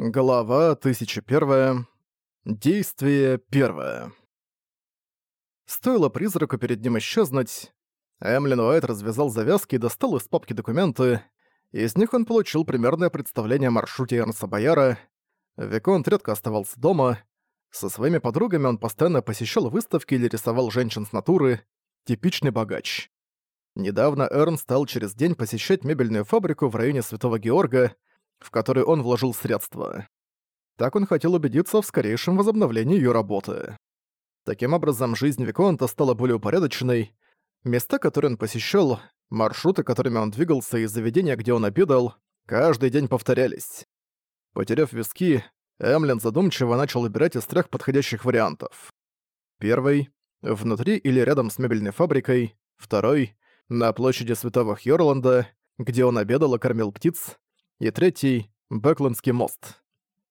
Глава 1001. Действие первое. Стоило призраку перед ним исчезнуть, Эмлин Уайт развязал завязки и достал из папки документы. Из них он получил примерное представление о маршруте Эрнса Бояра. Виконт редко оставался дома. Со своими подругами он постоянно посещал выставки или рисовал женщин с натуры. Типичный богач. Недавно Эрн стал через день посещать мебельную фабрику в районе Святого Георга, в который он вложил средства. Так он хотел убедиться в скорейшем возобновлении ее работы. Таким образом, жизнь Виконта стала более упорядоченной. Места, которые он посещал, маршруты, которыми он двигался, и заведения, где он обедал, каждый день повторялись. Потеряв виски, Эмлин задумчиво начал выбирать из трех подходящих вариантов. Первый — внутри или рядом с мебельной фабрикой. Второй — на площади Святого Хьорланда, где он обедал и кормил птиц и третий — Бэклендский мост.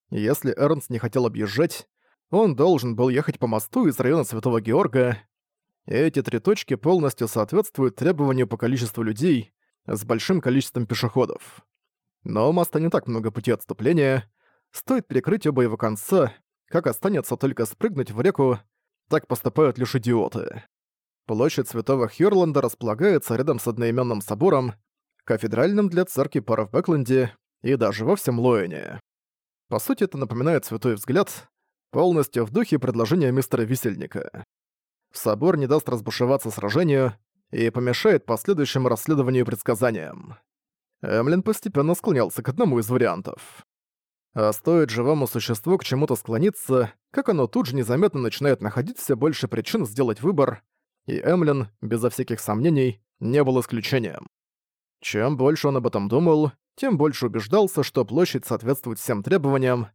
Если Эрнст не хотел объезжать, он должен был ехать по мосту из района Святого Георга. Эти три точки полностью соответствуют требованию по количеству людей с большим количеством пешеходов. Но у моста не так много пути отступления. Стоит перекрыть оба его конца, как останется только спрыгнуть в реку, так поступают лишь идиоты. Площадь Святого Хьюрланда располагается рядом с одноименным собором, кафедральном для церкви пара в Бекленде и даже во всем Лоэне. По сути, это напоминает святой взгляд, полностью в духе предложения мистера Висельника. Собор не даст разбушеваться сражению и помешает последующему расследованию предсказаниям. Эмлин постепенно склонялся к одному из вариантов. А стоит живому существу к чему-то склониться, как оно тут же незаметно начинает находить все больше причин сделать выбор, и Эмлин, безо всяких сомнений, не был исключением. Чем больше он об этом думал, тем больше убеждался, что площадь соответствует всем требованиям.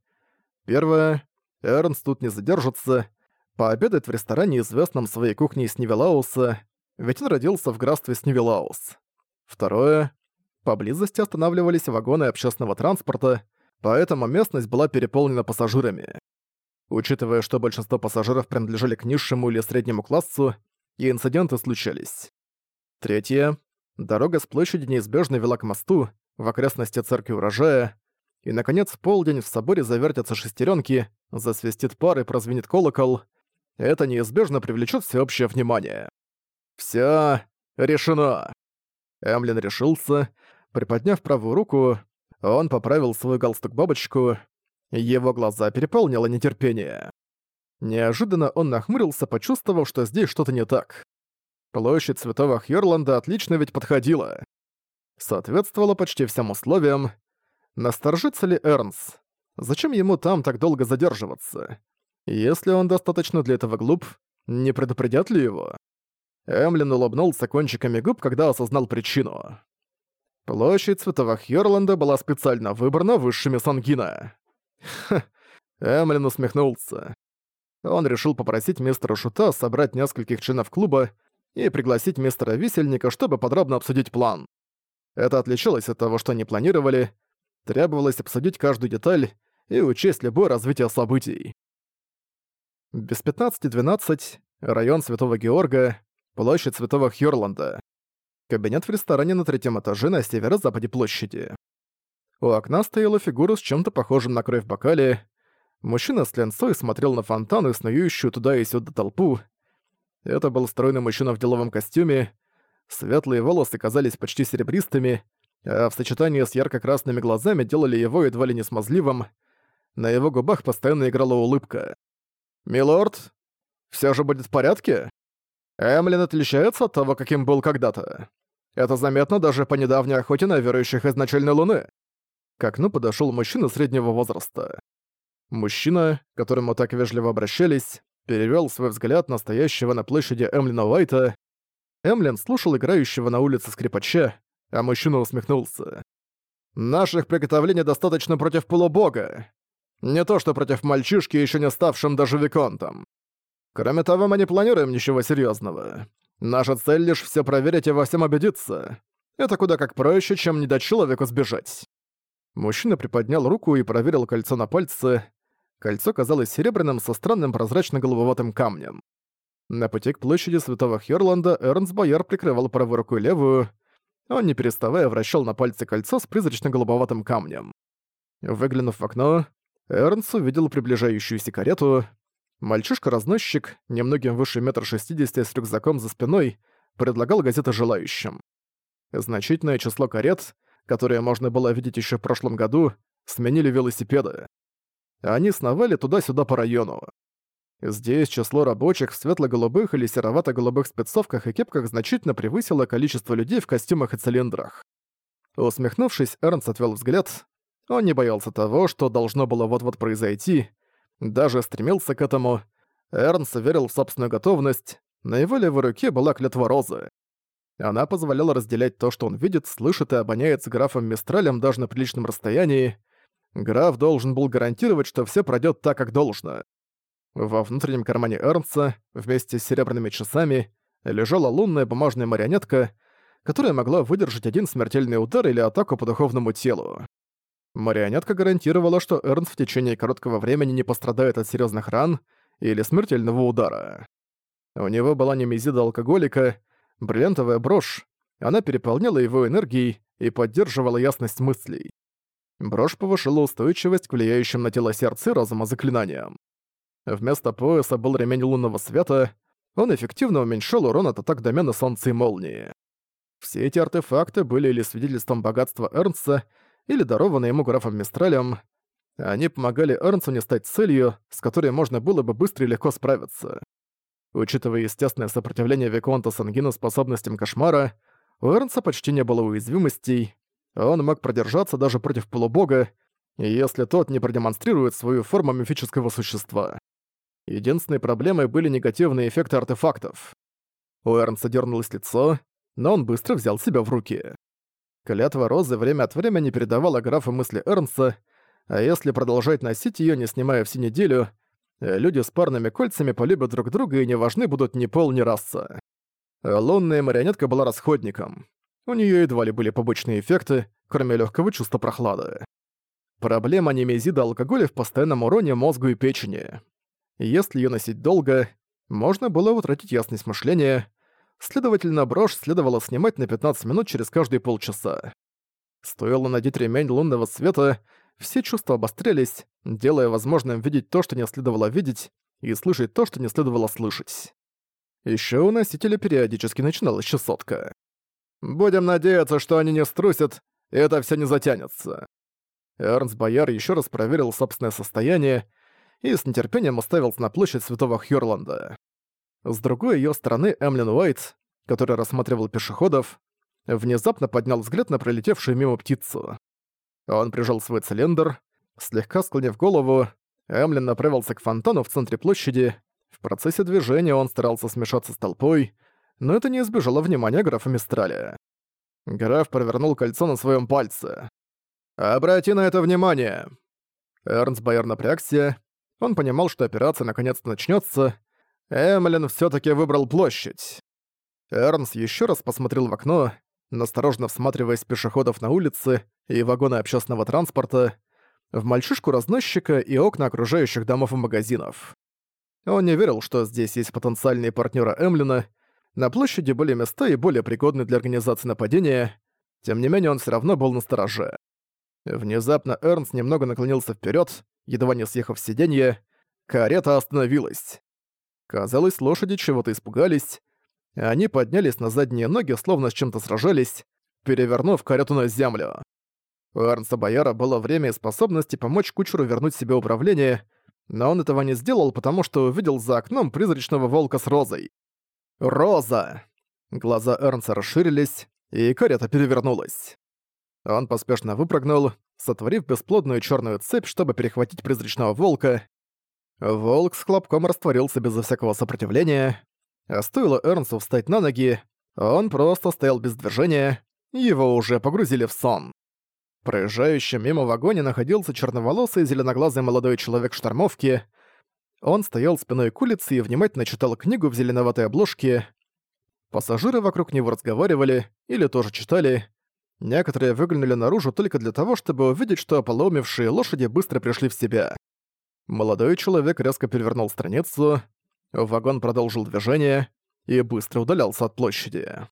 Первое. Эрнст тут не задержится. Пообедает в ресторане, известном своей кухней Снивелауса, ведь он родился в графстве Снивелаус. Второе. Поблизости останавливались вагоны общественного транспорта, поэтому местность была переполнена пассажирами. Учитывая, что большинство пассажиров принадлежали к низшему или среднему классу, и инциденты случались. Третье. Дорога с площади неизбежно вела к мосту, в окрестности церкви урожая, и, наконец, в полдень в соборе завертятся шестеренки, засвистит пар и прозвенит колокол. Это неизбежно привлечет всеобщее внимание. Все решено. Эмлин решился. Приподняв правую руку, он поправил свой галстук-бабочку. Его глаза переполнило нетерпение. Неожиданно он нахмурился, почувствовав, что здесь что-то не так. Площадь Святого Хьюрланда отлично ведь подходила. Соответствовала почти всем условиям. Насторжится ли Эрнс? Зачем ему там так долго задерживаться? Если он достаточно для этого глуп, не предупредят ли его? Эмлин улыбнулся кончиками губ, когда осознал причину. Площадь Святого Хьюрланда была специально выбрана высшими Сангина. Ха, Эмлин усмехнулся. Он решил попросить мистера Шута собрать нескольких членов клуба и пригласить мистера Висельника, чтобы подробно обсудить план. Это отличалось от того, что они планировали. Требовалось обсудить каждую деталь и учесть любое развитие событий. Без 15-12 район Святого Георга, площадь Святого Хьюрланда. Кабинет в ресторане на третьем этаже на северо-западе площади. У окна стояла фигура с чем-то похожим на кровь в бокале. Мужчина с ленцой смотрел на фонтан и снующую туда и сюда толпу, это был стройный мужчина в деловом костюме. Светлые волосы казались почти серебристыми, а в сочетании с ярко-красными глазами делали его едва ли не смазливым. На его губах постоянно играла улыбка. «Милорд, все же будет в порядке? Эмлин отличается от того, каким был когда-то. Это заметно даже по недавней охоте на верующих изначальной луны». К окну подошёл мужчина среднего возраста. Мужчина, к которому так вежливо обращались, перевёл свой взгляд на стоящего на площади Эмлина Уайта. Эмлин слушал играющего на улице скрипача, а мужчина усмехнулся. «Наших приготовлений достаточно против полубога. Не то что против мальчишки, ещё не ставшим даже виконтом. Кроме того, мы не планируем ничего серьёзного. Наша цель лишь всё проверить и во всем убедиться. Это куда как проще, чем не дать человеку сбежать». Мужчина приподнял руку и проверил кольцо на пальце, Кольцо казалось серебряным со странным прозрачно-голубоватым камнем. На пути к площади Святого Хёрланда Эрнс Бояр прикрывал правую руку левую. Он, не переставая, вращал на пальце кольцо с призрачно-голубоватым камнем. Выглянув в окно, Эрнс увидел приближающуюся карету. Мальчишка-разносчик, немногим выше метра шестидесяти с рюкзаком за спиной, предлагал газеты желающим. Значительное число карет, которые можно было видеть еще в прошлом году, сменили велосипеды. А они сновали туда-сюда по району. Здесь число рабочих в светло-голубых или серовато-голубых спецовках и кепках значительно превысило количество людей в костюмах и цилиндрах. Усмехнувшись, Эрнст отвел взгляд. Он не боялся того, что должно было вот-вот произойти, даже стремился к этому. Эрнст верил в собственную готовность, на его левой руке была клятва розы. Она позволяла разделять то, что он видит, слышит и обоняет с графом Мистралем даже на приличном расстоянии, граф должен был гарантировать, что все пройдет так, как должно. Во внутреннем кармане Эрнста, вместе с серебряными часами, лежала лунная бумажная марионетка, которая могла выдержать один смертельный удар или атаку по духовному телу. Марионетка гарантировала, что Эрнст в течение короткого времени не пострадает от серьезных ран или смертельного удара. У него была немезида алкоголика, бриллиантовая брошь, она переполняла его энергией и поддерживала ясность мыслей. Брошь повышила устойчивость к влияющим на тело сердца и разума заклинаниям. Вместо пояса был ремень лунного света, он эффективно уменьшил урон от атак домена Солнца и Молнии. Все эти артефакты были или свидетельством богатства Эрнса, или дарованы ему графом Мистралем. Они помогали Эрнсу не стать целью, с которой можно было бы быстро и легко справиться. Учитывая естественное сопротивление Виконта Сангина способностям кошмара, у Эрнса почти не было уязвимостей, он мог продержаться даже против полубога, если тот не продемонстрирует свою форму мифического существа. Единственной проблемой были негативные эффекты артефактов. У Эрнса дернулось лицо, но он быстро взял себя в руки. Клятва Розы время от времени передавала графу мысли Эрнса, а если продолжать носить ее, не снимая всю неделю, люди с парными кольцами полюбят друг друга и не важны будут ни пол, ни раса. Лунная марионетка была расходником. У нее едва ли были побочные эффекты, кроме легкого чувства прохлады. Проблема немезида алкоголя в постоянном уроне мозгу и печени. Если ее носить долго, можно было утратить ясность мышления, следовательно, брошь следовало снимать на 15 минут через каждые полчаса. Стоило надеть ремень лунного света, все чувства обострились, делая возможным видеть то, что не следовало видеть, и слышать то, что не следовало слышать. Еще у носителя периодически начиналась чесотка. Будем надеяться, что они не струсят, и это все не затянется. Эрнст Бояр еще раз проверил собственное состояние и с нетерпением уставился на площадь Святого Хьюрланда. С другой ее стороны Эмлин Уайт, который рассматривал пешеходов, внезапно поднял взгляд на пролетевшую мимо птицу. Он прижал свой цилиндр, слегка склонив голову, Эмлин направился к фонтану в центре площади. В процессе движения он старался смешаться с толпой, но это не избежало внимания графа Мистраля. Граф провернул кольцо на своем пальце. «Обрати на это внимание!» Эрнст Байер напрягся. Он понимал, что операция наконец-то начнется. Эмилин все таки выбрал площадь. Эрнс еще раз посмотрел в окно, насторожно всматриваясь пешеходов на улице и вагоны общественного транспорта, в мальчишку-разносчика и окна окружающих домов и магазинов. Он не верил, что здесь есть потенциальные партнёры Эмлина — на площади были места и более пригодны для организации нападения, тем не менее он все равно был настороже. Внезапно Эрнст немного наклонился вперед, едва не съехав с сиденья. Карета остановилась. Казалось, лошади чего-то испугались. Они поднялись на задние ноги, словно с чем-то сражались, перевернув карету на землю. У Эрнста Бояра было время и способности помочь кучеру вернуть себе управление, но он этого не сделал, потому что увидел за окном призрачного волка с розой. «Роза!» Глаза Эрнса расширились, и карета перевернулась. Он поспешно выпрыгнул, сотворив бесплодную черную цепь, чтобы перехватить призрачного волка. Волк с хлопком растворился безо всякого сопротивления. А стоило Эрнсу встать на ноги, он просто стоял без движения, его уже погрузили в сон. Проезжающим мимо вагоне находился черноволосый зеленоглазый молодой человек в штормовке — он стоял спиной к улице и внимательно читал книгу в зеленоватой обложке. Пассажиры вокруг него разговаривали или тоже читали. Некоторые выглянули наружу только для того, чтобы увидеть, что поломившие лошади быстро пришли в себя. Молодой человек резко перевернул страницу, вагон продолжил движение и быстро удалялся от площади.